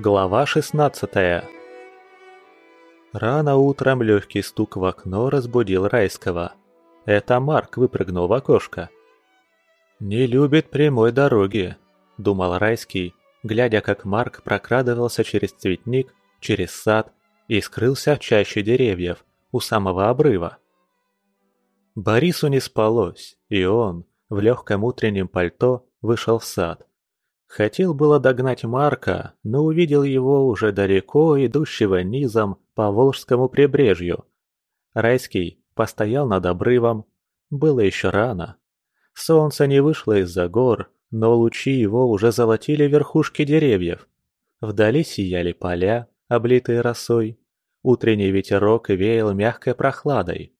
Глава 16 Рано утром легкий стук в окно разбудил Райского. Это Марк выпрыгнул в окошко. «Не любит прямой дороги», – думал Райский, глядя, как Марк прокрадывался через цветник, через сад и скрылся в чаще деревьев у самого обрыва. Борису не спалось, и он, в легком утреннем пальто, вышел в сад. Хотел было догнать Марка, но увидел его уже далеко идущего низом по Волжскому прибрежью. Райский постоял над обрывом. Было еще рано. Солнце не вышло из-за гор, но лучи его уже золотили верхушки деревьев. Вдали сияли поля, облитые росой. Утренний ветерок веял мягкой прохладой.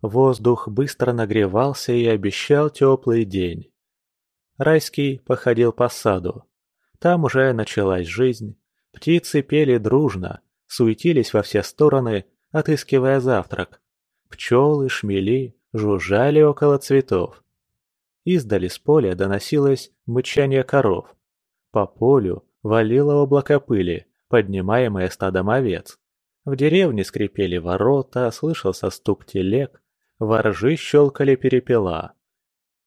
Воздух быстро нагревался и обещал теплый день. Райский походил по саду. Там уже началась жизнь. Птицы пели дружно, суетились во все стороны, отыскивая завтрак. Пчелы, шмели жужжали около цветов. Издали с поля доносилось мычание коров. По полю валило облако пыли, поднимаемое стадом овец. В деревне скрипели ворота, слышался стук телег, воржи щелкали перепела.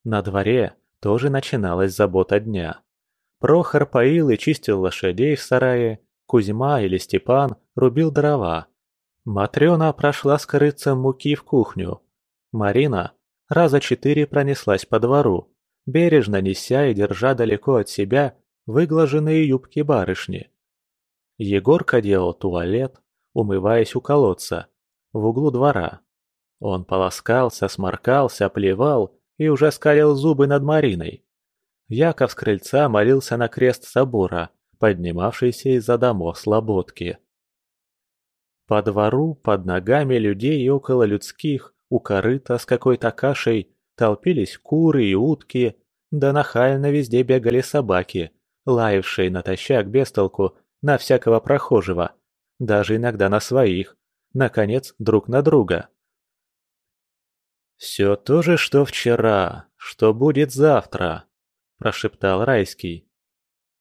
На дворе тоже начиналась забота дня. Прохор поил и чистил лошадей в сарае, Кузьма или Степан рубил дрова. Матрёна прошла с корыцем муки в кухню. Марина раза четыре пронеслась по двору, бережно неся и держа далеко от себя выглаженные юбки барышни. Егорка делал туалет, умываясь у колодца, в углу двора. Он полоскался, сморкался, плевал и уже скалил зубы над Мариной. Яков с крыльца молился на крест собора, поднимавшийся из-за домов слободки. По двору, под ногами людей и около людских, у корыта с какой-то кашей толпились куры и утки, да нахально везде бегали собаки, лаявшие натощак без толку на всякого прохожего, даже иногда на своих, наконец, друг на друга. «Все то же, что вчера, что будет завтра», – прошептал Райский.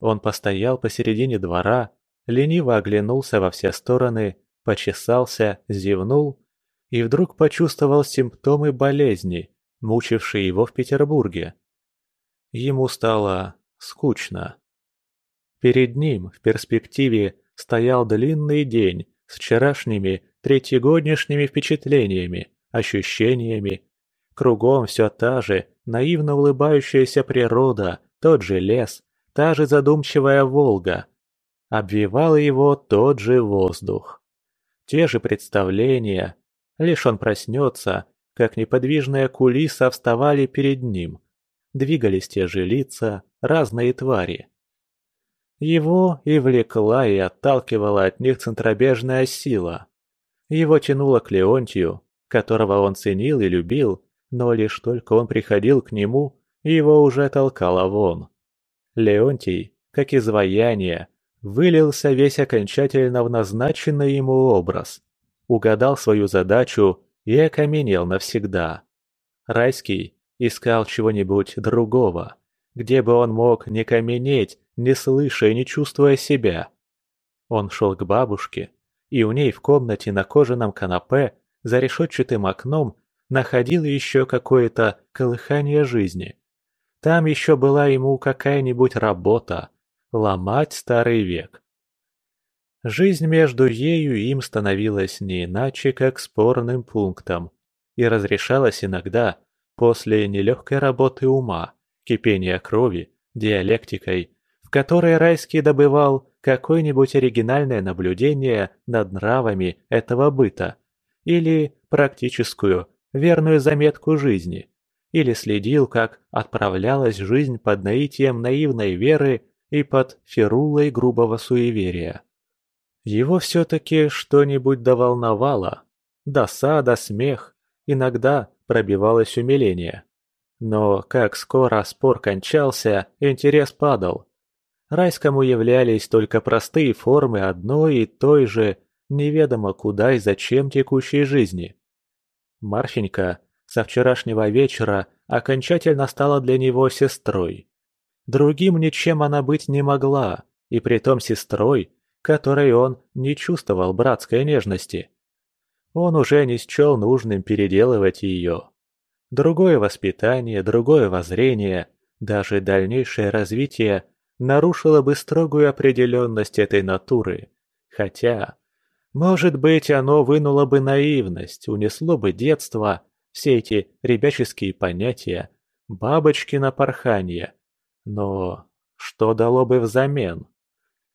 Он постоял посередине двора, лениво оглянулся во все стороны, почесался, зевнул и вдруг почувствовал симптомы болезни, мучившие его в Петербурге. Ему стало скучно. Перед ним в перспективе стоял длинный день с вчерашними третьегоднишними впечатлениями, ощущениями. Кругом все та же наивно улыбающаяся природа, тот же лес, та же задумчивая Волга. Обвивал его тот же воздух. Те же представления, лишь он проснется, как неподвижная кулиса вставали перед ним. Двигались те же лица, разные твари. Его и влекла, и отталкивала от них центробежная сила. Его тянуло к Леонтию, которого он ценил и любил, но лишь только он приходил к нему, его уже толкало вон. Леонтий, как изваяние, вылился весь окончательно в назначенный ему образ, угадал свою задачу и окаменел навсегда. Райский искал чего-нибудь другого, где бы он мог не каменеть, не слыша и не чувствуя себя. Он шел к бабушке, и у ней в комнате на кожаном канапе за решетчатым окном находил еще какое-то колыхание жизни. Там еще была ему какая-нибудь работа – ломать старый век. Жизнь между ею и им становилась не иначе, как спорным пунктом, и разрешалась иногда после нелегкой работы ума, кипения крови, диалектикой, в которой Райский добывал какое-нибудь оригинальное наблюдение над нравами этого быта или практическую, верную заметку жизни, или следил, как отправлялась жизнь под наитием наивной веры и под ферулой грубого суеверия. Его все-таки что-нибудь доволновало. Досада, смех, иногда пробивалось умиление. Но как скоро спор кончался, интерес падал. Райскому являлись только простые формы одной и той же неведомо куда и зачем текущей жизни. Марфенька со вчерашнего вечера окончательно стала для него сестрой. Другим ничем она быть не могла, и притом сестрой, которой он не чувствовал братской нежности. Он уже не счел нужным переделывать ее. Другое воспитание, другое воззрение, даже дальнейшее развитие нарушило бы строгую определенность этой натуры. Хотя, может быть, оно вынуло бы наивность, унесло бы детство, все эти ребяческие понятия, бабочки на порхание. Но что дало бы взамен?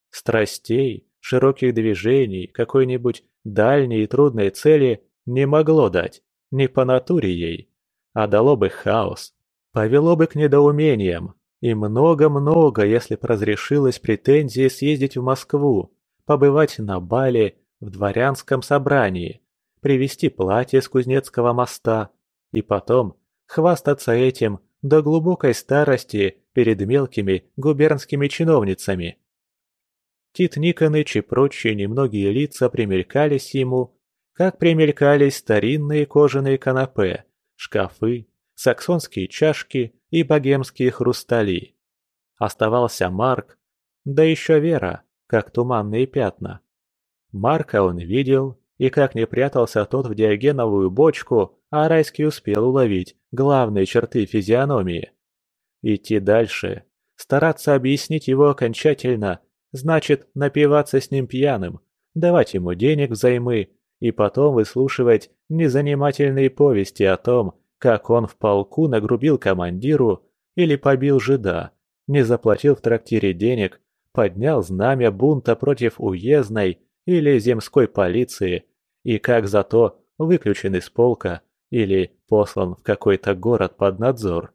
Страстей, широких движений, какой-нибудь дальней и трудной цели не могло дать, не по натуре ей, а дало бы хаос, повело бы к недоумениям, и много-много, если б разрешилось претензии съездить в Москву, побывать на бале, в дворянском собрании, привезти платье с Кузнецкого моста и потом хвастаться этим до глубокой старости перед мелкими губернскими чиновницами. Тит Никоныч и прочие немногие лица примелькались ему, как примелькались старинные кожаные канапе, шкафы, саксонские чашки и богемские хрустали. Оставался Марк, да еще Вера, как туманные пятна. Марка он видел, и как не прятался тот в диогеновую бочку, а Райский успел уловить главные черты физиономии. Идти дальше, стараться объяснить его окончательно, значит напиваться с ним пьяным, давать ему денег взаймы и потом выслушивать незанимательные повести о том, как он в полку нагрубил командиру или побил жида, не заплатил в трактире денег, поднял знамя бунта против уездной или земской полиции и как зато выключен из полка или послан в какой-то город под надзор.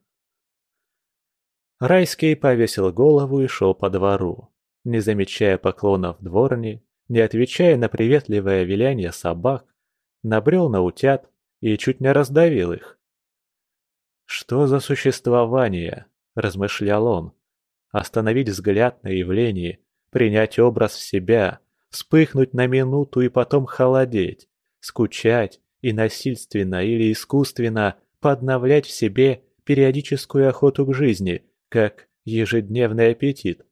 Райский повесил голову и шел по двору, не замечая поклонов дворни, не отвечая на приветливое виляние собак, набрел на утят и чуть не раздавил их. «Что за существование?» – размышлял он. «Остановить взгляд на явление, принять образ в себя, вспыхнуть на минуту и потом холодеть, скучать и насильственно или искусственно подновлять в себе периодическую охоту к жизни, как ежедневный аппетит.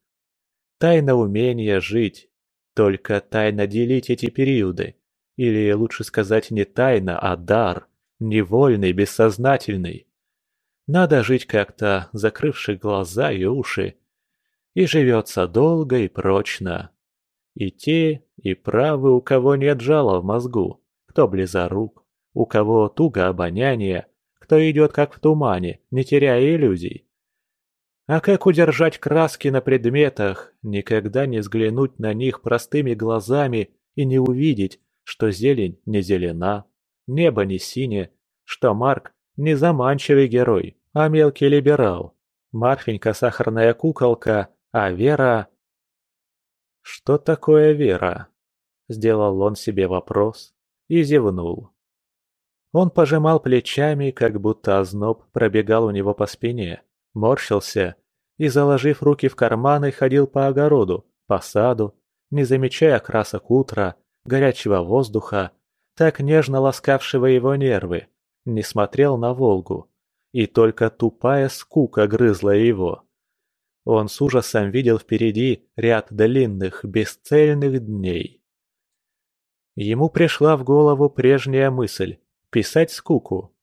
Тайна умения жить, только тайно делить эти периоды. Или лучше сказать не тайна, а дар, невольный, бессознательный. Надо жить как-то, закрывши глаза и уши. И живется долго и прочно. И те, и правы, у кого нет жала в мозгу, кто близорук, у кого туго обоняние, кто идет как в тумане, не теряя иллюзий. А как удержать краски на предметах, никогда не взглянуть на них простыми глазами и не увидеть, что зелень не зелена, небо не синее, что Марк не заманчивый герой, а мелкий либерал, Марфенька сахарная куколка, а Вера «Что такое вера?» – сделал он себе вопрос и зевнул. Он пожимал плечами, как будто озноб пробегал у него по спине, морщился и, заложив руки в карманы, ходил по огороду, по саду, не замечая красок утра, горячего воздуха, так нежно ласкавшего его нервы, не смотрел на Волгу, и только тупая скука грызла его. Он с ужасом видел впереди ряд длинных, бесцельных дней. Ему пришла в голову прежняя мысль – писать скуку.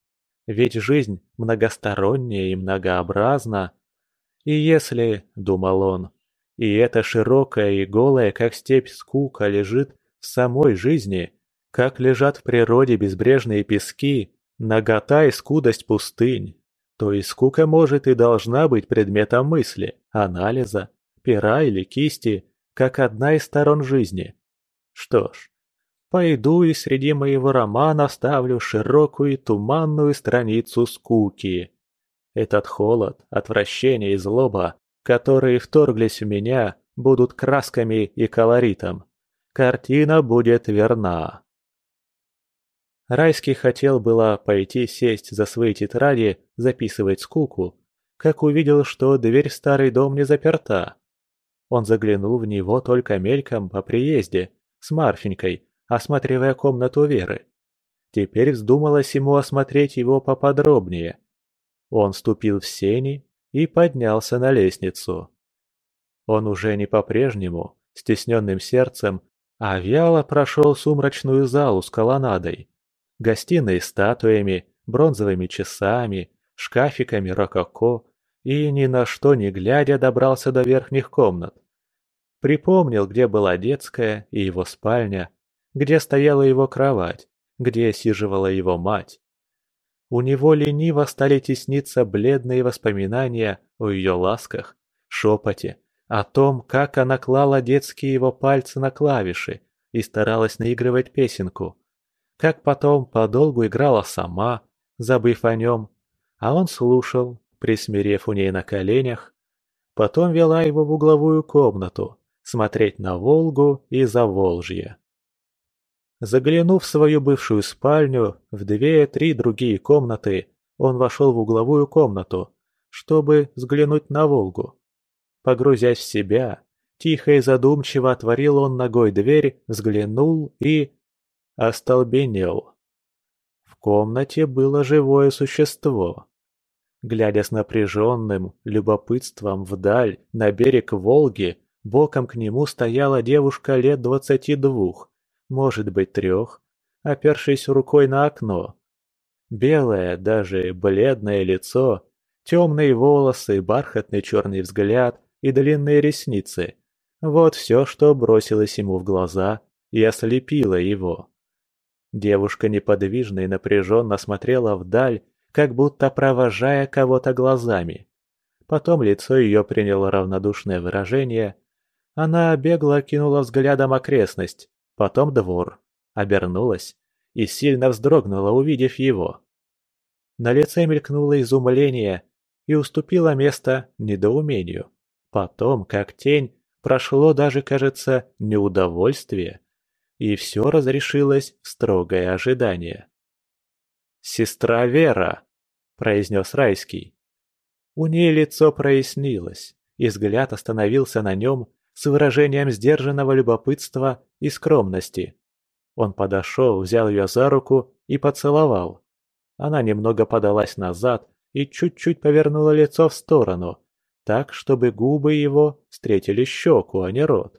Ведь жизнь многосторонняя и многообразна. И если, думал он, и эта широкая и голая, как степь скука, лежит в самой жизни, как лежат в природе безбрежные пески, нагота и скудость пустынь, то и скука может и должна быть предметом мысли, анализа, пера или кисти, как одна из сторон жизни. Что ж, пойду и среди моего романа ставлю широкую и туманную страницу скуки. Этот холод, отвращение и злоба, которые вторглись в меня, будут красками и колоритом. Картина будет верна. Райский хотел было пойти сесть за свои тетради, записывать скуку, как увидел, что дверь в старый дом не заперта. Он заглянул в него только мельком по приезде, с Марфенькой, осматривая комнату Веры. Теперь вздумалось ему осмотреть его поподробнее. Он ступил в сени и поднялся на лестницу. Он уже не по-прежнему, стесненным сердцем, а вяло прошел сумрачную залу с колоннадой, гостиной статуями, бронзовыми часами, шкафиками рококо и ни на что не глядя добрался до верхних комнат. Припомнил, где была детская и его спальня, где стояла его кровать, где сиживала его мать. У него лениво стали тесниться бледные воспоминания о ее ласках, шепоте, о том, как она клала детские его пальцы на клавиши и старалась наигрывать песенку, как потом подолгу играла сама, забыв о нем, а он слушал, присмирев у ней на коленях, потом вела его в угловую комнату, смотреть на Волгу и Заволжье. Заглянув в свою бывшую спальню, в две-три другие комнаты, он вошел в угловую комнату, чтобы взглянуть на Волгу. Погрузясь в себя, тихо и задумчиво отворил он ногой дверь, взглянул и... остолбенел. В комнате было живое существо. Глядя с напряженным любопытством вдаль на берег Волги, боком к нему стояла девушка лет двадцати двух, может быть трех, опершись рукой на окно. Белое, даже бледное лицо, темные волосы, бархатный черный взгляд и длинные ресницы. Вот все, что бросилось ему в глаза и ослепило его. Девушка неподвижно и напряженно смотрела вдаль, как будто провожая кого-то глазами. Потом лицо ее приняло равнодушное выражение. Она бегло кинула взглядом окрестность, потом двор, обернулась и сильно вздрогнула, увидев его. На лице мелькнуло изумление и уступило место недоумению. Потом, как тень, прошло даже, кажется, неудовольствие, и все разрешилось в строгое ожидание. «Сестра Вера!» – произнес Райский. У ней лицо прояснилось, и взгляд остановился на нем с выражением сдержанного любопытства и скромности. Он подошел, взял ее за руку и поцеловал. Она немного подалась назад и чуть-чуть повернула лицо в сторону, так, чтобы губы его встретили щеку, а не рот.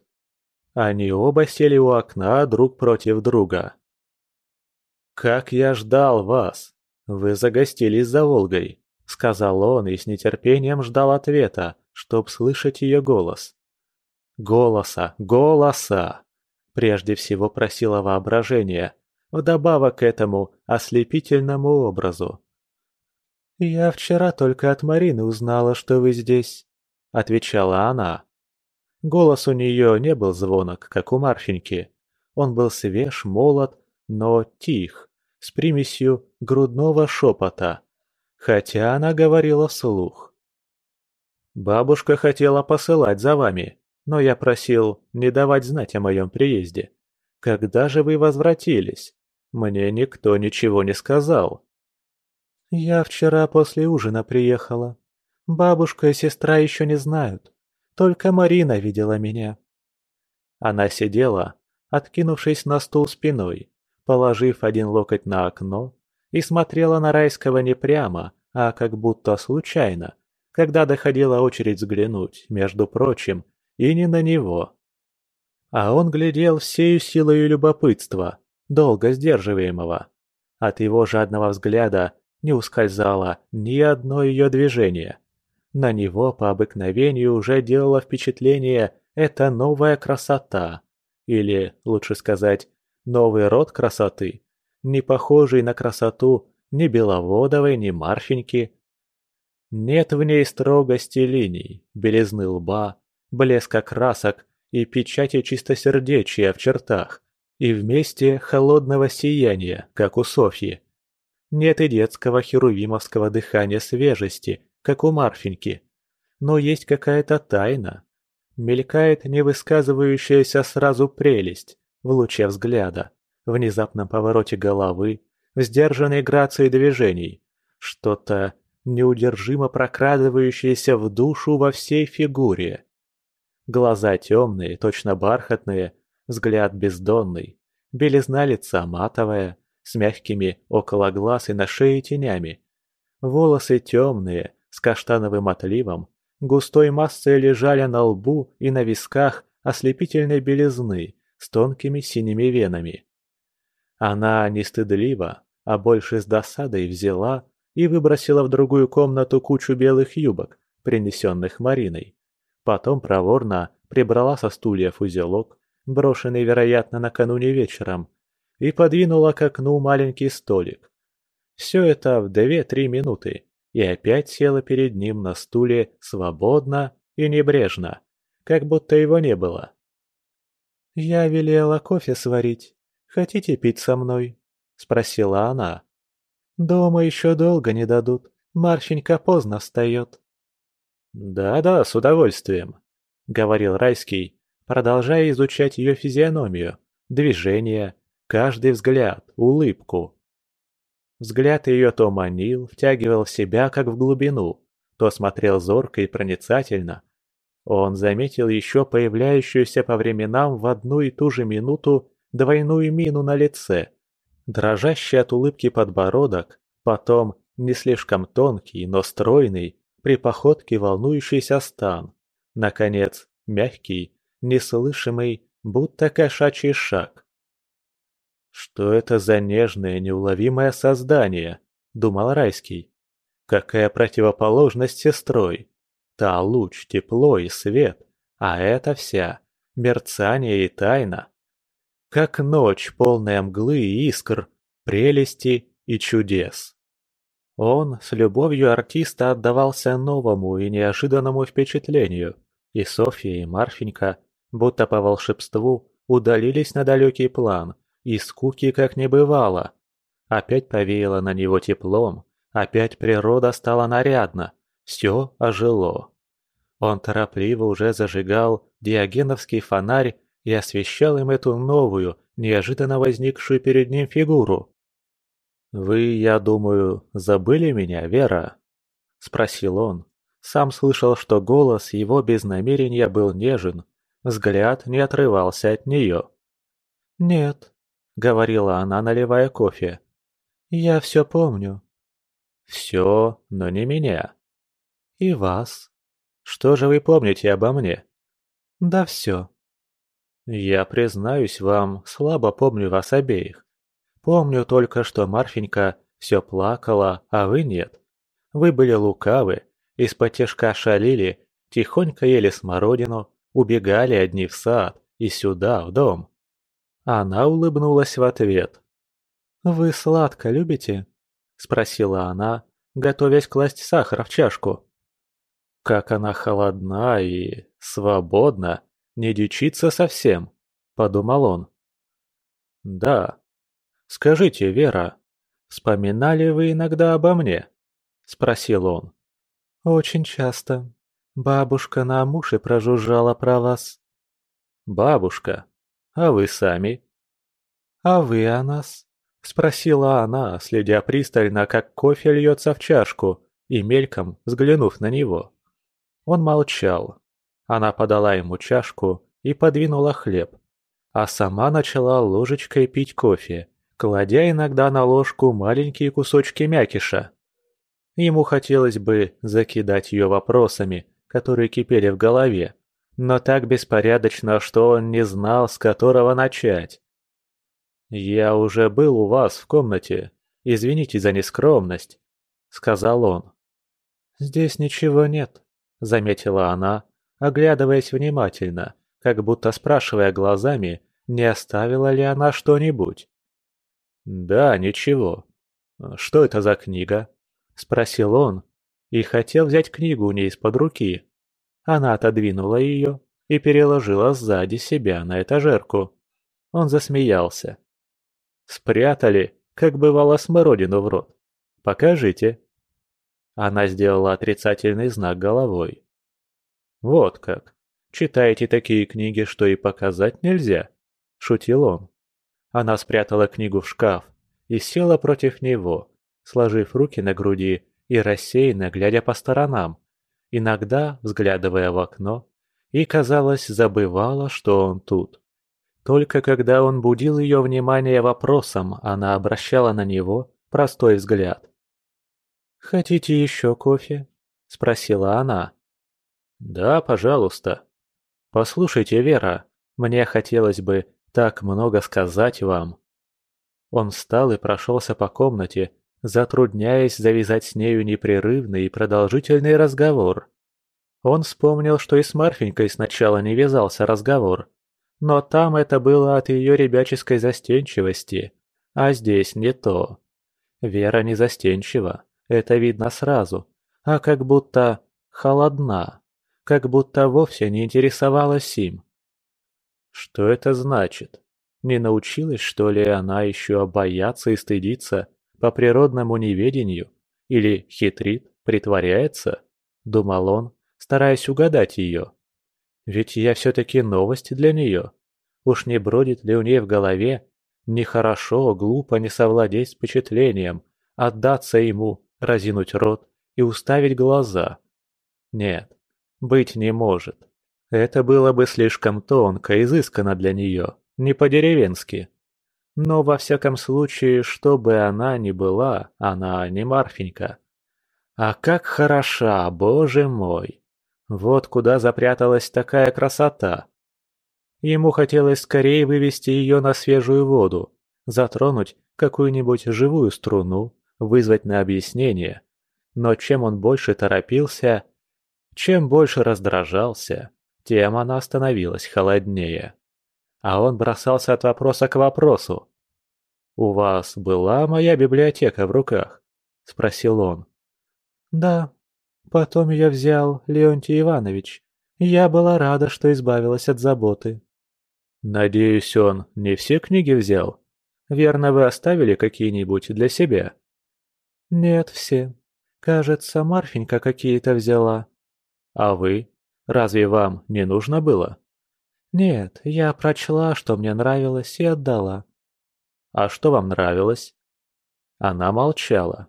Они оба сели у окна друг против друга. «Как я ждал вас! Вы загостились за Волгой», — сказал он и с нетерпением ждал ответа, чтоб слышать ее голос. «Голоса, голоса!» — прежде всего просило воображение, вдобавок к этому ослепительному образу. «Я вчера только от Марины узнала, что вы здесь», — отвечала она. Голос у нее не был звонок, как у Марфеньки. Он был свеж, молод, но тих с примесью грудного шепота, хотя она говорила вслух. «Бабушка хотела посылать за вами, но я просил не давать знать о моем приезде. Когда же вы возвратились? Мне никто ничего не сказал». «Я вчера после ужина приехала. Бабушка и сестра еще не знают. Только Марина видела меня». Она сидела, откинувшись на стул спиной, положив один локоть на окно, и смотрела на Райского не прямо, а как будто случайно, когда доходила очередь взглянуть, между прочим, и не на него. А он глядел всею силою любопытства, долго сдерживаемого. От его жадного взгляда не ускользало ни одно ее движение. На него по обыкновению уже делало впечатление эта новая красота, или, лучше сказать, Новый род красоты, не похожий на красоту ни Беловодовой, ни Марфеньки. Нет в ней строгости линий, белизны лба, блеска красок и печати чистосердечия в чертах, и вместе холодного сияния, как у Софьи. Нет и детского херувимовского дыхания свежести, как у Марфеньки. Но есть какая-то тайна. Мелькает невысказывающаяся сразу прелесть, в луче взгляда, в внезапном повороте головы, в сдержанной грации движений, что-то неудержимо прокрадывающееся в душу во всей фигуре. Глаза темные, точно бархатные, взгляд бездонный, белизна лица матовая, с мягкими около глаз и на шее тенями. Волосы темные, с каштановым отливом, густой массой лежали на лбу и на висках ослепительной белизны с тонкими синими венами. Она не стыдливо, а больше с досадой взяла и выбросила в другую комнату кучу белых юбок, принесенных Мариной. Потом проворно прибрала со стульев узелок, брошенный, вероятно, накануне вечером, и подвинула к окну маленький столик. Все это в две-три минуты, и опять села перед ним на стуле свободно и небрежно, как будто его не было. «Я велела кофе сварить. Хотите пить со мной?» – спросила она. «Дома еще долго не дадут. Марфенька поздно встает». «Да-да, с удовольствием», — говорил Райский, продолжая изучать ее физиономию, движения, каждый взгляд, улыбку. Взгляд ее то манил, втягивал в себя, как в глубину, то смотрел зорко и проницательно. Он заметил еще появляющуюся по временам в одну и ту же минуту двойную мину на лице, дрожащий от улыбки подбородок, потом не слишком тонкий, но стройный, при походке волнующийся стан, наконец, мягкий, неслышимый, будто кошачий шаг. «Что это за нежное, неуловимое создание?» – думал Райский. «Какая противоположность сестрой? Та луч, тепло и свет, а это вся – мерцание и тайна. Как ночь, полная мглы и искр, прелести и чудес». Он с любовью артиста отдавался новому и неожиданному впечатлению, и Софья, и Марфенька – будто по волшебству, удалились на далекий план, и скуки как не бывало. Опять повеяло на него теплом, опять природа стала нарядна, все ожило. Он торопливо уже зажигал диогеновский фонарь и освещал им эту новую, неожиданно возникшую перед ним фигуру. «Вы, я думаю, забыли меня, Вера?» – спросил он. Сам слышал, что голос его без намерения был нежен, Взгляд не отрывался от нее. «Нет», — говорила она, наливая кофе. «Я все помню». «Все, но не меня». «И вас. Что же вы помните обо мне?» «Да все». «Я признаюсь вам, слабо помню вас обеих. Помню только, что Марфенька все плакала, а вы нет. Вы были лукавы, из-под шалили, тихонько ели смородину, убегали одни в сад и сюда, в дом. Она улыбнулась в ответ. «Вы сладко любите?» – спросила она, готовясь класть сахар в чашку. Как она холодна и свободна, не дичится совсем, подумал он. Да. Скажите, Вера, вспоминали вы иногда обо мне? Спросил он. Очень часто, Бабушка на уши прожужжала про вас. Бабушка? А вы сами? А вы о нас? Спросила она, следя пристально, как кофе льется в чашку, и мельком взглянув на него. Он молчал. Она подала ему чашку и подвинула хлеб, а сама начала ложечкой пить кофе, кладя иногда на ложку маленькие кусочки мякиша. Ему хотелось бы закидать ее вопросами, которые кипели в голове, но так беспорядочно, что он не знал, с которого начать. «Я уже был у вас в комнате. Извините за нескромность», — сказал он. «Здесь ничего нет», — заметила она, оглядываясь внимательно, как будто спрашивая глазами, не оставила ли она что-нибудь. «Да, ничего. Что это за книга?» — спросил он, и хотел взять книгу у ней из-под руки. Она отодвинула ее и переложила сзади себя на этажерку. Он засмеялся. «Спрятали, как бывало смородину в рот. Покажите». Она сделала отрицательный знак головой. «Вот как. Читаете такие книги, что и показать нельзя?» – шутил он. Она спрятала книгу в шкаф и села против него, сложив руки на груди и рассеянно глядя по сторонам, иногда взглядывая в окно, и, казалось, забывала, что он тут. Только когда он будил ее внимание вопросом, она обращала на него простой взгляд. «Хотите еще кофе?» – спросила она. «Да, пожалуйста». «Послушайте, Вера, мне хотелось бы так много сказать вам». Он встал и прошелся по комнате, затрудняясь завязать с нею непрерывный и продолжительный разговор. Он вспомнил, что и с Марфенькой сначала не вязался разговор, но там это было от ее ребяческой застенчивости, а здесь не то. Вера не застенчива, это видно сразу, а как будто холодна, как будто вовсе не интересовалась им. Что это значит? Не научилась, что ли, она еще бояться и стыдиться по природному неведению? Или хитрит, притворяется? Думал он, стараясь угадать ее. Ведь я все-таки новость для нее. Уж не бродит ли у ней в голове Нехорошо, глупо не совладеть с впечатлением, отдаться ему, разинуть рот и уставить глаза. Нет, быть не может. Это было бы слишком тонко, изысканно для нее, не по-деревенски. Но во всяком случае, что бы она ни была, она не Марфенька. А как хороша, боже мой! Вот куда запряталась такая красота. Ему хотелось скорее вывести ее на свежую воду, затронуть какую-нибудь живую струну, вызвать на объяснение. Но чем он больше торопился, чем больше раздражался, тем она становилась холоднее. А он бросался от вопроса к вопросу. «У вас была моя библиотека в руках?» – спросил он. «Да. Потом я взял Леонтий Иванович. Я была рада, что избавилась от заботы». «Надеюсь, он не все книги взял? Верно, вы оставили какие-нибудь для себя?» «Нет, все. Кажется, Марфенька какие-то взяла». «А вы? Разве вам не нужно было?» «Нет, я прочла, что мне нравилось, и отдала». «А что вам нравилось?» Она молчала.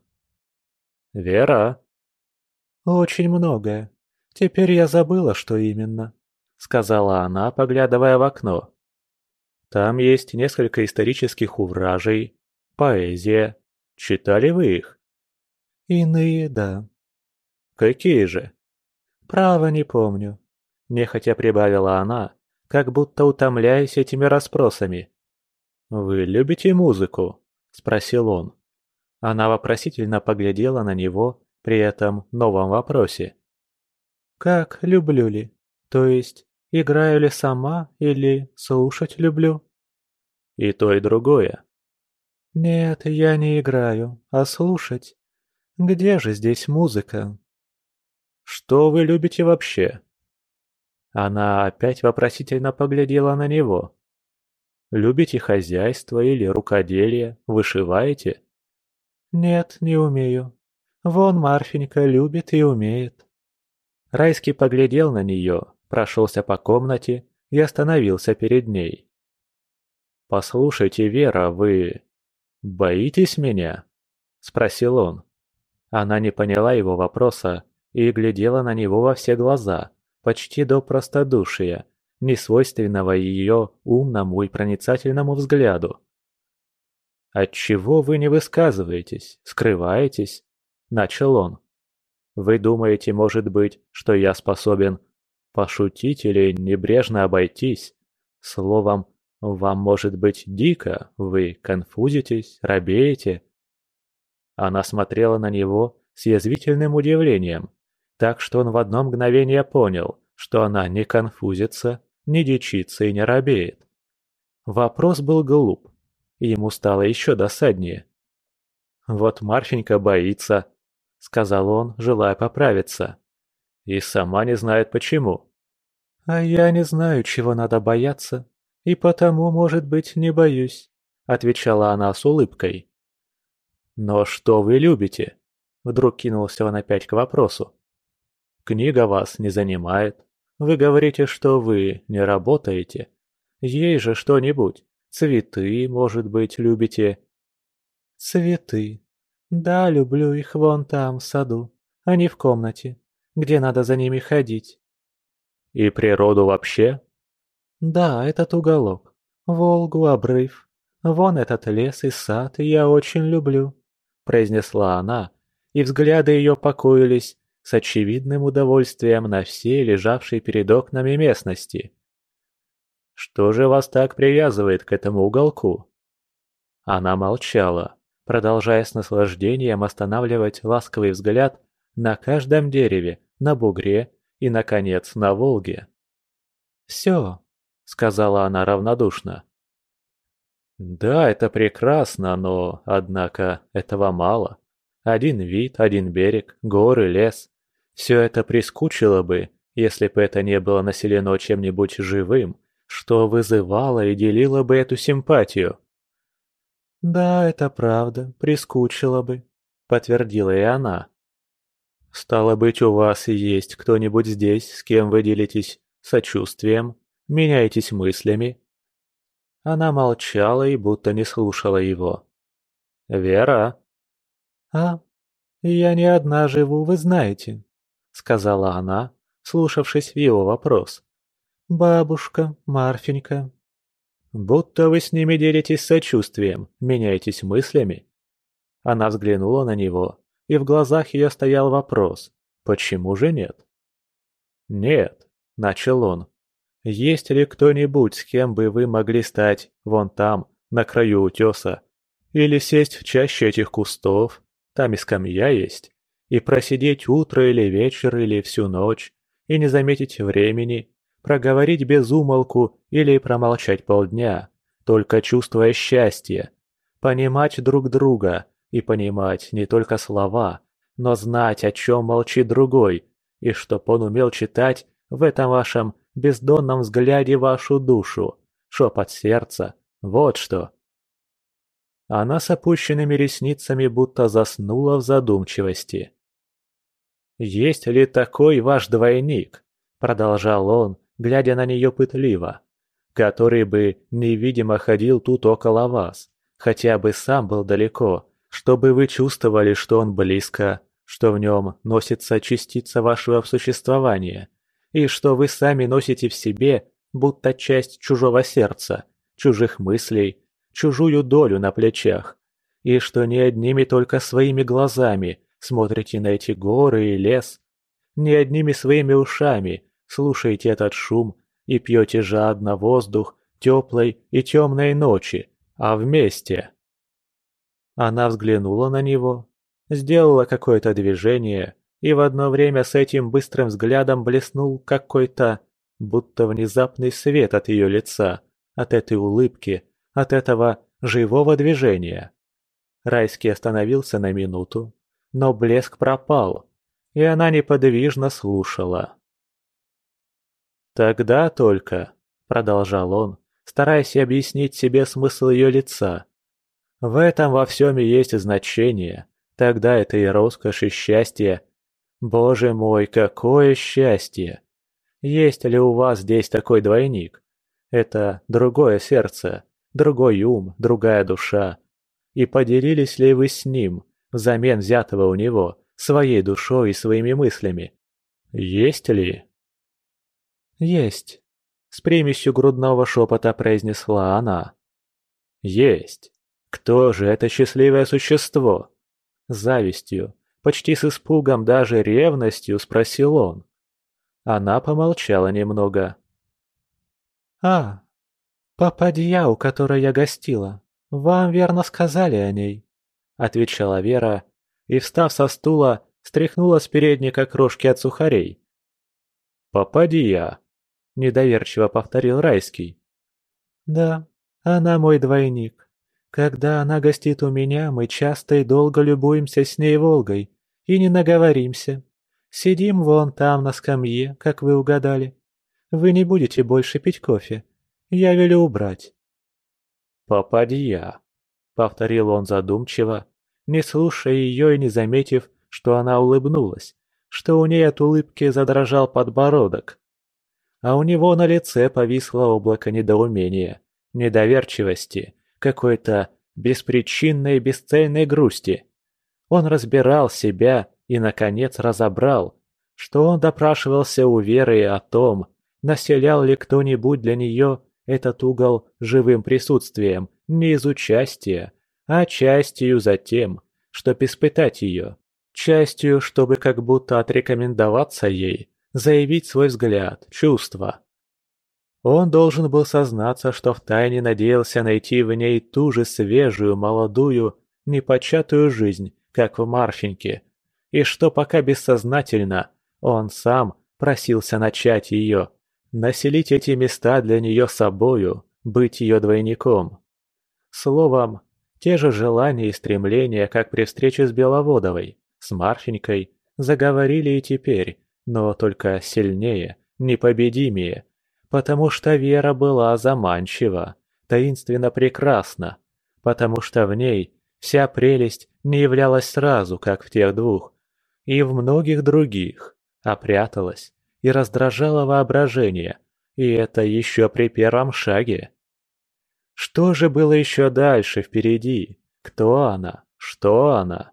«Вера?» «Очень многое. Теперь я забыла, что именно», — сказала она, поглядывая в окно. Там есть несколько исторических увражей, поэзия. Читали вы их? Иные, да. Какие же? Право не помню. Нехотя прибавила она, как будто утомляясь этими расспросами. «Вы любите музыку?» – спросил он. Она вопросительно поглядела на него при этом новом вопросе. «Как люблю ли? То есть Играю ли сама или слушать люблю? И то, и другое. Нет, я не играю, а слушать. Где же здесь музыка? Что вы любите вообще? Она опять вопросительно поглядела на него. Любите хозяйство или рукоделие, вышиваете? Нет, не умею. Вон Марфенька любит и умеет. Райский поглядел на нее, прошелся по комнате и остановился перед ней. «Послушайте, Вера, вы... боитесь меня?» – спросил он. Она не поняла его вопроса и глядела на него во все глаза, почти до простодушия, несвойственного ее умному и проницательному взгляду. «Отчего вы не высказываетесь, скрываетесь?» – начал он. «Вы думаете, может быть, что я способен Пошутить или небрежно обойтись. Словом, вам может быть дико, вы конфузитесь, робеете. Она смотрела на него с язвительным удивлением, так что он в одно мгновение понял, что она не конфузится, не дичится и не робеет. Вопрос был глуп, и ему стало еще досаднее. «Вот Марфенька боится», — сказал он, желая поправиться. И сама не знает почему. «А я не знаю, чего надо бояться, и потому, может быть, не боюсь», — отвечала она с улыбкой. «Но что вы любите?» — вдруг кинулся он опять к вопросу. «Книга вас не занимает. Вы говорите, что вы не работаете. Есть же что-нибудь. Цветы, может быть, любите?» «Цветы. Да, люблю их вон там, в саду, а не в комнате где надо за ними ходить. И природу вообще? Да, этот уголок. Волгу, обрыв. Вон этот лес и сад я очень люблю, произнесла она, и взгляды ее покоились с очевидным удовольствием на всей лежавшей перед окнами местности. «Что же вас так привязывает к этому уголку?» Она молчала, продолжая с наслаждением останавливать ласковый взгляд на каждом дереве, на бугре и, наконец, на Волге. «Все», — сказала она равнодушно. «Да, это прекрасно, но, однако, этого мало. Один вид, один берег, горы, лес. Все это прискучило бы, если бы это не было населено чем-нибудь живым, что вызывало и делило бы эту симпатию. «Да, это правда, прискучило бы», — подтвердила и она. «Стало быть, у вас есть кто-нибудь здесь, с кем вы делитесь сочувствием, меняетесь мыслями?» Она молчала и будто не слушала его. «Вера?» «А, я не одна живу, вы знаете», — сказала она, слушавшись в его вопрос. «Бабушка, Марфенька, Будто вы с ними делитесь сочувствием, меняетесь мыслями. Она взглянула на него, и в глазах ее стоял вопрос, почему же нет? «Нет», — начал он, — «есть ли кто-нибудь, с кем бы вы могли стать вон там, на краю утеса, или сесть в чаще этих кустов, там и скамья есть, и просидеть утро или вечер или всю ночь, и не заметить времени, проговорить без умолку или промолчать полдня, только чувствуя счастье, понимать друг друга и понимать не только слова, но знать, о чем молчит другой, и чтоб он умел читать в этом вашем бездонном взгляде вашу душу, шепот сердца, вот что. Она с опущенными ресницами будто заснула в задумчивости. «Есть ли такой ваш двойник?» – продолжал он, глядя на нее пытливо, который бы невидимо ходил тут около вас, хотя бы сам был далеко, чтобы вы чувствовали, что он близко, что в нем носится частица вашего существования, и что вы сами носите в себе, будто часть чужого сердца, чужих мыслей, чужую долю на плечах, и что не одними только своими глазами смотрите на эти горы и лес, не одними своими ушами слушаете этот шум и пьете жадно воздух теплой и темной ночи, а вместе. Она взглянула на него, сделала какое-то движение, и в одно время с этим быстрым взглядом блеснул какой-то, будто внезапный свет от ее лица, от этой улыбки, от этого живого движения. Райский остановился на минуту, но блеск пропал, и она неподвижно слушала. «Тогда только», — продолжал он, стараясь объяснить себе смысл ее лица. «В этом во всем и есть значение. Тогда это и роскошь, и счастье. Боже мой, какое счастье! Есть ли у вас здесь такой двойник? Это другое сердце, другой ум, другая душа. И поделились ли вы с ним, взамен взятого у него, своей душой и своими мыслями? Есть ли?» «Есть», — с примесью грудного шепота произнесла она. «Есть. Кто же это счастливое существо?» С завистью, почти с испугом, даже ревностью спросил он. Она помолчала немного. «А, попадья, у которой я гостила. Вам верно сказали о ней», — отвечала Вера и, встав со стула, стряхнула с передника крошки от сухарей. «Попадья», – недоверчиво повторил Райский. «Да, она мой двойник. Когда она гостит у меня, мы часто и долго любуемся с ней Волгой и не наговоримся. Сидим вон там на скамье, как вы угадали. Вы не будете больше пить кофе. Я велю убрать». «Попадья», — повторил он задумчиво, не слушая ее и не заметив, что она улыбнулась, что у ней от улыбки задрожал подбородок а у него на лице повисло облако недоумения, недоверчивости, какой-то беспричинной и бесцельной грусти. Он разбирал себя и, наконец, разобрал, что он допрашивался у Веры о том, населял ли кто-нибудь для нее этот угол живым присутствием не из участия, а частью за тем, чтоб испытать ее, Частью, чтобы как будто отрекомендоваться ей, заявить свой взгляд, чувства. Он должен был сознаться, что втайне надеялся найти в ней ту же свежую, молодую, непочатую жизнь, как в Марфеньке, и что пока бессознательно он сам просился начать ее, населить эти места для нее собою, быть ее двойником. Словом, те же желания и стремления, как при встрече с Беловодовой, с Марфенькой, заговорили и теперь, но только сильнее, непобедимее, потому что Вера была заманчива, таинственно прекрасна, потому что в ней вся прелесть не являлась сразу, как в тех двух, и в многих других, а пряталась и раздражала воображение, и это еще при первом шаге. Что же было еще дальше впереди? Кто она? Что она?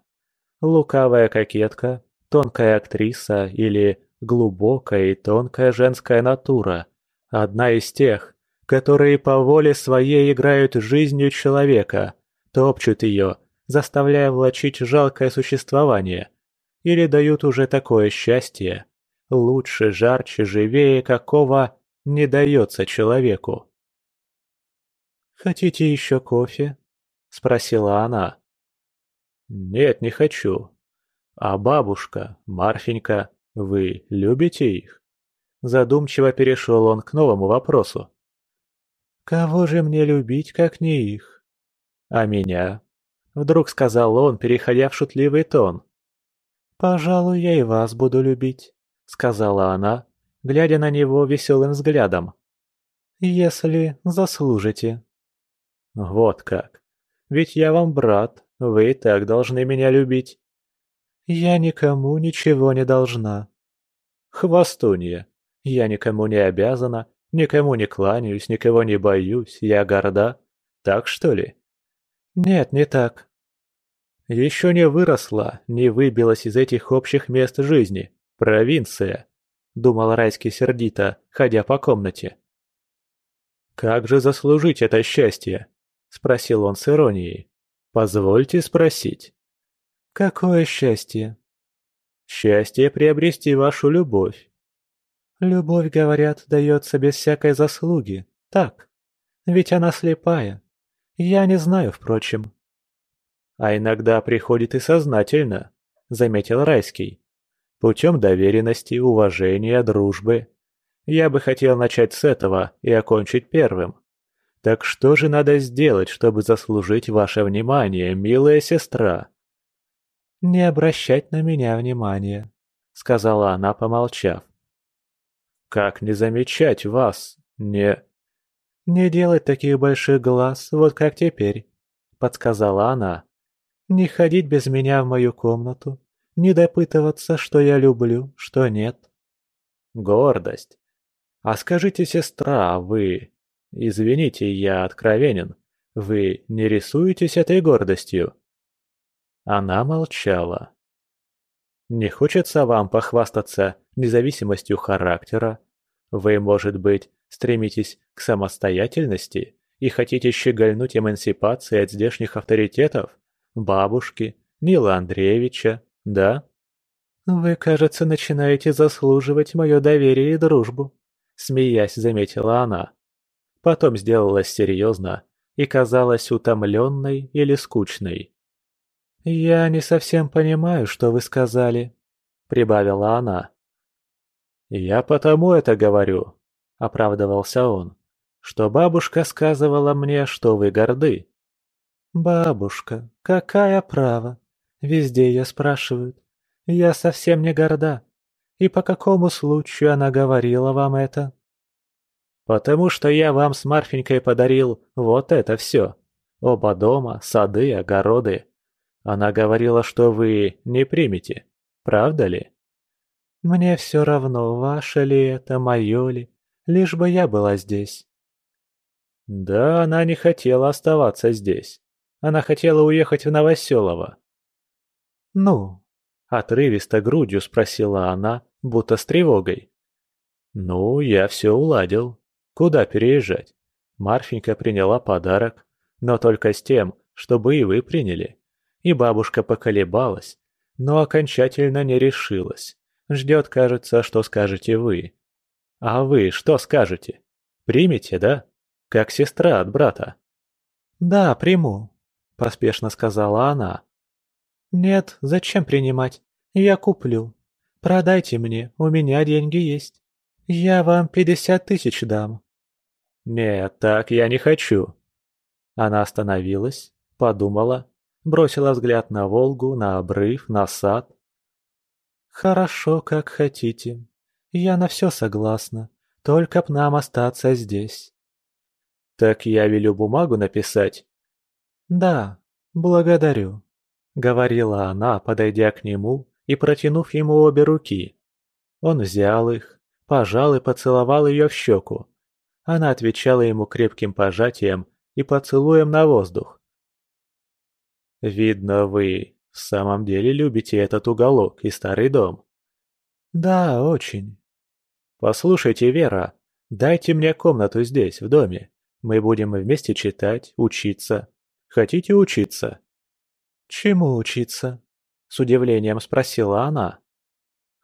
Лукавая кокетка, тонкая актриса или глубокая и тонкая женская натура, Одна из тех, которые по воле своей играют жизнью человека, топчут ее, заставляя влачить жалкое существование, или дают уже такое счастье, лучше, жарче, живее какого не дается человеку. «Хотите еще кофе?» – спросила она. «Нет, не хочу. А бабушка, Марфенька, вы любите их?» Задумчиво перешел он к новому вопросу. «Кого же мне любить, как не их?» «А меня?» Вдруг сказал он, переходя в шутливый тон. «Пожалуй, я и вас буду любить», — сказала она, глядя на него веселым взглядом. «Если заслужите». «Вот как. Ведь я вам брат, вы и так должны меня любить». «Я никому ничего не должна». «Хвостунья, я никому не обязана, никому не кланяюсь, никого не боюсь, я горда. Так что ли? Нет, не так. Еще не выросла, не выбилась из этих общих мест жизни. Провинция, думал Райский сердито, ходя по комнате. «Как же заслужить это счастье?» – спросил он с иронией. «Позвольте спросить». «Какое счастье?» «Счастье приобрести вашу любовь. Любовь, говорят, дается без всякой заслуги. Так. Ведь она слепая. Я не знаю, впрочем. А иногда приходит и сознательно, заметил Райский. Путем доверенности, уважения, дружбы. Я бы хотел начать с этого и окончить первым. Так что же надо сделать, чтобы заслужить ваше внимание, милая сестра? Не обращать на меня внимания, сказала она, помолчав. Как не замечать вас? Не... «Не делать таких больших глаз, вот как теперь», — подсказала она. «Не ходить без меня в мою комнату, не допытываться, что я люблю, что нет». «Гордость. А скажите, сестра, вы... Извините, я откровенен. Вы не рисуетесь этой гордостью?» Она молчала. Не хочется вам похвастаться независимостью характера? Вы, может быть, стремитесь к самостоятельности и хотите щегольнуть эмансипацией от здешних авторитетов? Бабушки, Нила Андреевича, да? Вы, кажется, начинаете заслуживать мое доверие и дружбу, смеясь, заметила она. Потом сделалась серьезно и казалась утомленной или скучной. «Я не совсем понимаю, что вы сказали», — прибавила она. «Я потому это говорю», — оправдывался он, — «что бабушка сказывала мне, что вы горды». «Бабушка, какая права? Везде ее спрашивают. Я совсем не горда. И по какому случаю она говорила вам это?» «Потому что я вам с Марфенькой подарил вот это все. Оба дома, сады, огороды. Она говорила, что вы не примете. Правда ли? Мне все равно, ваше ли это, мое ли, лишь бы я была здесь. Да, она не хотела оставаться здесь. Она хотела уехать в Новоселово. Ну, отрывисто грудью спросила она, будто с тревогой. Ну, я все уладил. Куда переезжать? Марфенька приняла подарок, но только с тем, чтобы и вы приняли. И бабушка поколебалась, но окончательно не решилась. Ждет, кажется, что скажете вы. А вы что скажете? Примете, да? Как сестра от брата. «Да, приму», – поспешно сказала она. «Нет, зачем принимать? Я куплю. Продайте мне, у меня деньги есть. Я вам пятьдесят тысяч дам». «Нет, так я не хочу». Она остановилась, подумала, бросила взгляд на Волгу, на обрыв, на сад. «Хорошо, как хотите. Я на все согласна, только б нам остаться здесь». «Так я велю бумагу написать?» «Да, благодарю», — говорила она, подойдя к нему и протянув ему обе руки. Он взял их, пожал и поцеловал ее в щеку. Она отвечала ему крепким пожатием и поцелуем на воздух. «Видно, вы в самом деле любите этот уголок и старый дом?» «Да, очень». «Послушайте, Вера, дайте мне комнату здесь, в доме. Мы будем вместе читать, учиться. Хотите учиться?» «Чему учиться?» – с удивлением спросила она.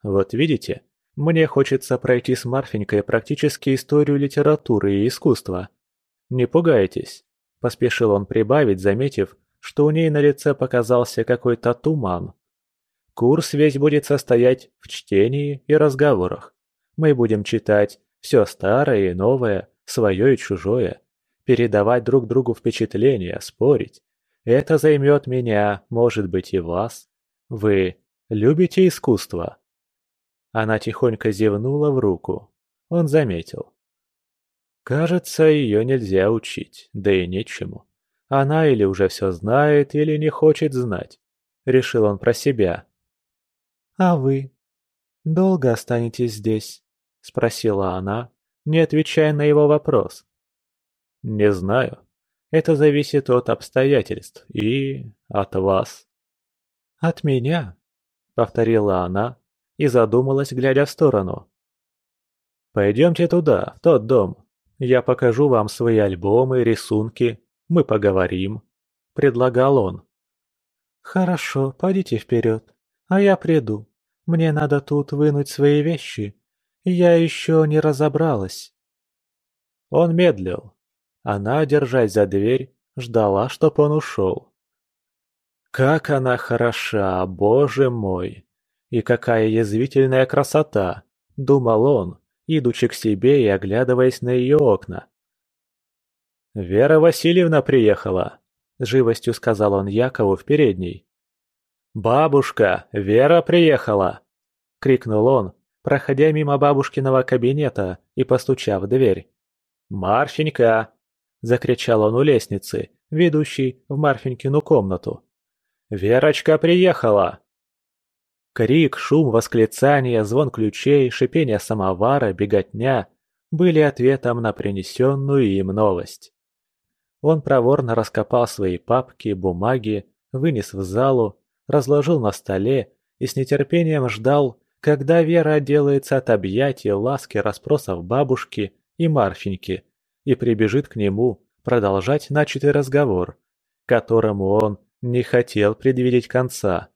«Вот видите, мне хочется пройти с Марфенькой практически историю литературы и искусства. Не пугайтесь», – поспешил он прибавить, заметив, что у ней на лице показался какой-то туман. «Курс весь будет состоять в чтении и разговорах. Мы будем читать все старое и новое, свое и чужое, передавать друг другу впечатления, спорить, это займет меня, может быть, и вас. Вы любите искусство?» Она тихонько зевнула в руку. Он заметил. Кажется, ее нельзя учить, да и нечему. Она или уже все знает, или не хочет знать. Решил он про себя. «А вы? Долго останетесь здесь?» Спросила она, не отвечая на его вопрос. «Не знаю. Это зависит от обстоятельств и от вас. От меня, повторила она и задумалась, глядя в сторону. Пойдемте туда, в тот дом. Я покажу вам свои альбомы, рисунки. Мы поговорим, предлагал он. Хорошо, пойдите вперед, а я приду. Мне надо тут вынуть свои вещи. Я еще не разобралась. Он медлил, она, держась за дверь, ждала, чтоб он ушел. Как она хороша, боже мой! И какая язвительная красота! Думал он, идучи к себе и оглядываясь на ее окна. «Вера Васильевна приехала», — живостью сказал он Якову в передней. «Бабушка, Вера приехала!» — крикнул он, проходя мимо бабушкиного кабинета и постучав в дверь. «Марфенька, закричал он у лестницы, ведущей в Марфенькину комнату. «Верочка приехала!» Крик, шум, восклицание, звон ключей, шипение самовара, беготня были ответом на принесенную им новость. Он проворно раскопал свои папки, бумаги, вынес в залу, разложил на столе и с нетерпением ждал, когда Вера отделается от объятий, ласки, расспросов бабушки и Марфеньки и прибежит к нему продолжать начатый разговор, которому он не хотел предвидеть конца,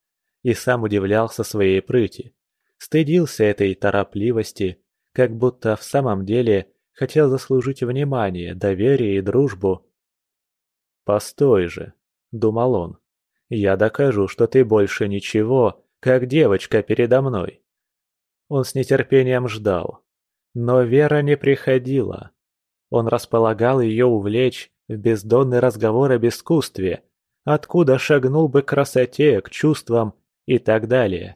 и сам удивлялся своей прыти, стыдился этой торопливости, как будто в самом деле хотел заслужить внимание, доверие и дружбу. «Постой же», — думал он, — «я докажу, что ты больше ничего, как девочка передо мной». Он с нетерпением ждал, но Вера не приходила. Он располагал ее увлечь в бездонный разговор об искусстве, откуда шагнул бы к красоте, к чувствам и так далее.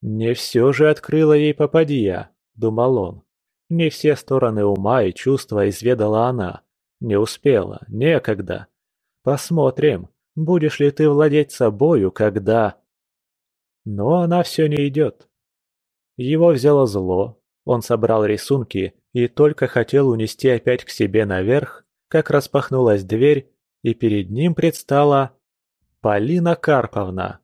«Не все же открыла ей попадья», — думал он. «Не все стороны ума и чувства изведала она. Не успела, некогда. Посмотрим, будешь ли ты владеть собою, когда...» Но она все не идет. Его взяло зло, он собрал рисунки и только хотел унести опять к себе наверх, как распахнулась дверь, и перед ним предстала Полина Карповна,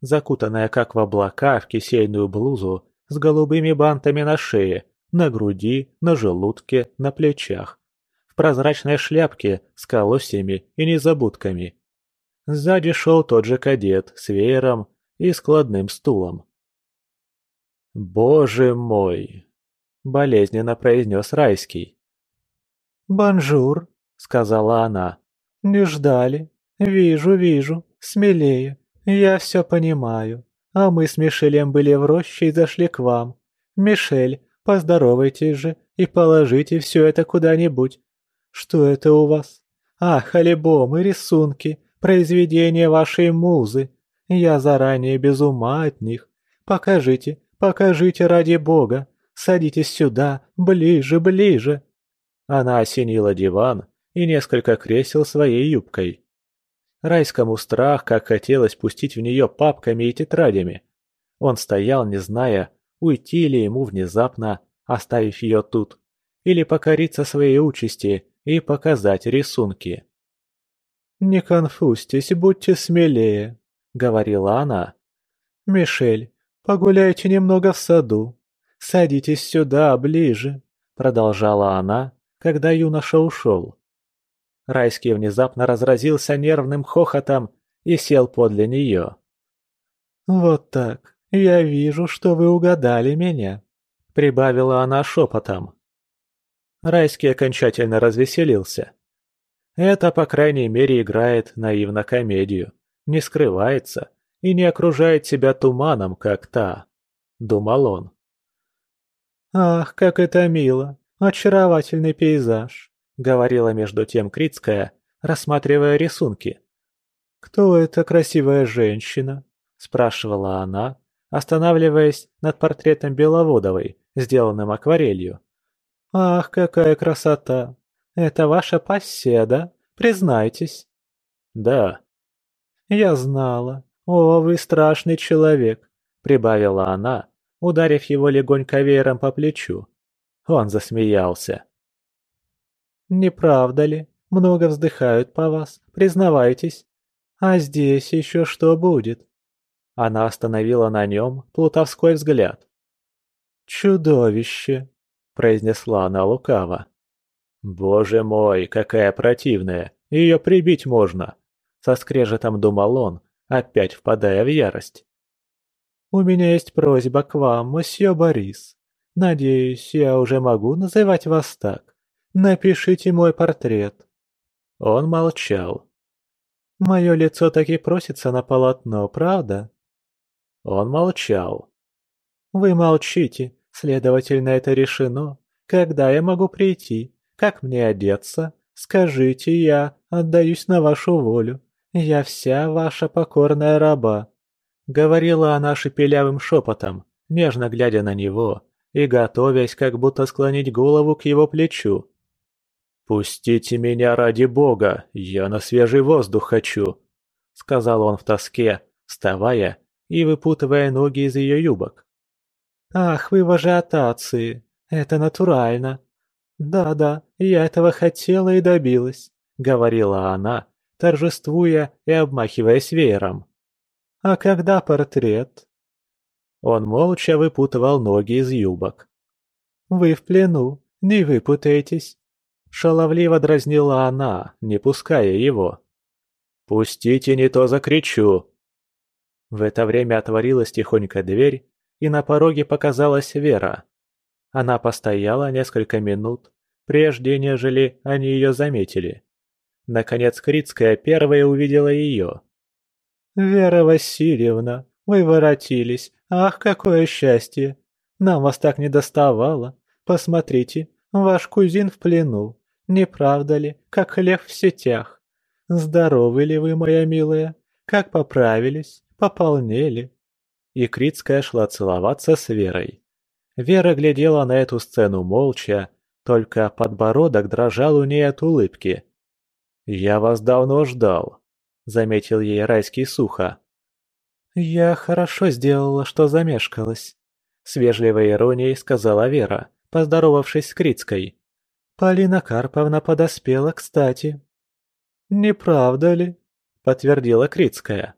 закутанная как в облака в кисейную блузу с голубыми бантами на шее, на груди, на желудке, на плечах, в прозрачной шляпке с колосьями и незабудками. Сзади шел тот же кадет с веером и складным стулом. «Боже мой!» – болезненно произнес Райский. «Bonjour», – сказала она. «Не ждали. Вижу, вижу. Смелее. Я все понимаю. А мы с Мишелем были в роще и зашли к вам. Мишель, поздоровайтесь же и положите все это куда-нибудь. Что это у вас? Ах, альбомы, рисунки, произведения вашей музы. Я заранее без ума от них. Покажите, покажите ради бога. Садитесь сюда, ближе, ближе. Она осенила диван и несколько кресел своей юбкой. Райскому страх, как хотелось пустить в нее папками и тетрадями. Он стоял, не зная, уйти ли ему внезапно, оставив ее тут, или покориться своей участи и показать рисунки. «Не конфузьтесь, будьте смелее», — говорила она. «Мишель, погуляйте немного в саду. Садитесь сюда, ближе», — продолжала она, когда юноша ушел. Райский внезапно разразился нервным хохотом и сел подле нее. «Вот так. Я вижу, что вы угадали меня», — прибавила она шепотом. Райский окончательно развеселился. Это, по крайней мере, играет наивно комедию, не скрывается и не окружает себя туманом, как та, — думал он. «Ах, как это мило! Очаровательный пейзаж!» Говорила между тем Крицкая, рассматривая рисунки. «Кто эта красивая женщина?» – спрашивала она, останавливаясь над портретом Беловодовой, сделанным акварелью. «Ах, какая красота! Это ваша поседа, признайтесь». «Да». «Я знала. О, вы страшный человек», – прибавила она, ударив его легонько веером по плечу. Он засмеялся. Не правда ли? Много вздыхают по вас, признавайтесь. А здесь еще что будет?» Она остановила на нем плутовской взгляд. «Чудовище!» – произнесла она лукаво. «Боже мой, какая противная! Ее прибить можно!» – со скрежетом думал он, опять впадая в ярость. «У меня есть просьба к вам, мосье Борис. Надеюсь, я уже могу называть вас так. Напишите мой портрет». Он молчал. «Мое лицо так и просится на полотно, правда?» Он молчал. «Вы молчите, следовательно, это решено. Когда я могу прийти? Как мне одеться? Скажите, я отдаюсь на вашу волю. Я вся ваша покорная раба», — говорила она шепелявым шепотом, нежно глядя на него и готовясь как будто склонить голову к его плечу. «Пустите меня ради бога, я на свежий воздух хочу», — сказал он в тоске, вставая и выпутывая ноги из ее юбок. «Ах, вы в ажиотации, это натурально. Да-да, я этого хотела и добилась», — говорила она, торжествуя и обмахиваясь веером. «А когда портрет?» Он молча выпутывал ноги из юбок. «Вы в плену, не выпутаетесь. Шаловливо дразнила она, не пуская его. «Пустите, не то закричу!» В это время отворилась тихонько дверь, и на пороге показалась Вера. Она постояла несколько минут, прежде нежели они ее заметили. Наконец Крицкая первая увидела ее. «Вера Васильевна, вы воротились. Ах, какое счастье! Нам вас так не доставало. Посмотрите, ваш кузин в плену. Не правда ли, как хлеб в сетях? Здоровы ли вы, моя милая? Как поправились? Пополнели?» И Критская шла целоваться с Верой. Вера глядела на эту сцену молча, только подбородок дрожал у ней от улыбки. «Я вас давно ждал», — заметил ей райский сухо. «Я хорошо сделала, что замешкалась», — с вежливой иронией сказала Вера, поздоровавшись с Критской. Полина Карповна подоспела кстати. «Не правда ли?» – подтвердила Крицкая.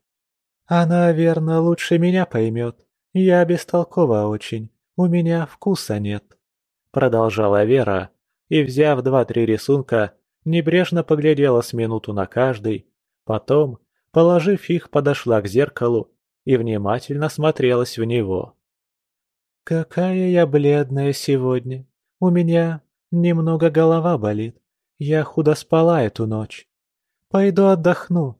«Она, верно, лучше меня поймет. Я бестолкова очень. У меня вкуса нет», – продолжала Вера, и, взяв два-три рисунка, небрежно поглядела с минуту на каждый, потом, положив их, подошла к зеркалу и внимательно смотрелась в него. «Какая я бледная сегодня. У меня немного голова болит. Я худо спала эту ночь. Пойду отдохну.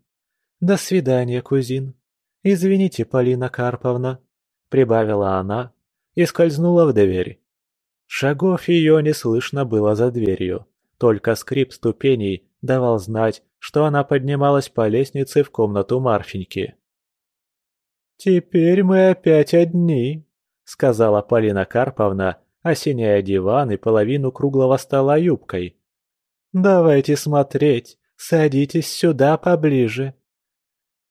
До свидания, кузин. Извините, Полина Карповна», — прибавила она и скользнула в дверь. Шагов ее не слышно было за дверью, только скрип ступеней давал знать, что она поднималась по лестнице в комнату Марфеньки. «Теперь мы опять одни», — сказала Полина Карповна, осеняя диван и половину круглого стола юбкой. «Давайте смотреть, садитесь сюда поближе».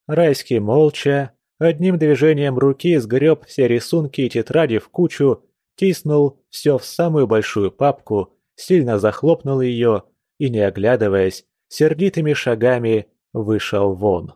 Райский молча, одним движением руки сгреб все рисунки и тетради в кучу тиснул все в самую большую папку, сильно захлопнул ее и, не оглядываясь, сердитыми шагами вышел вон.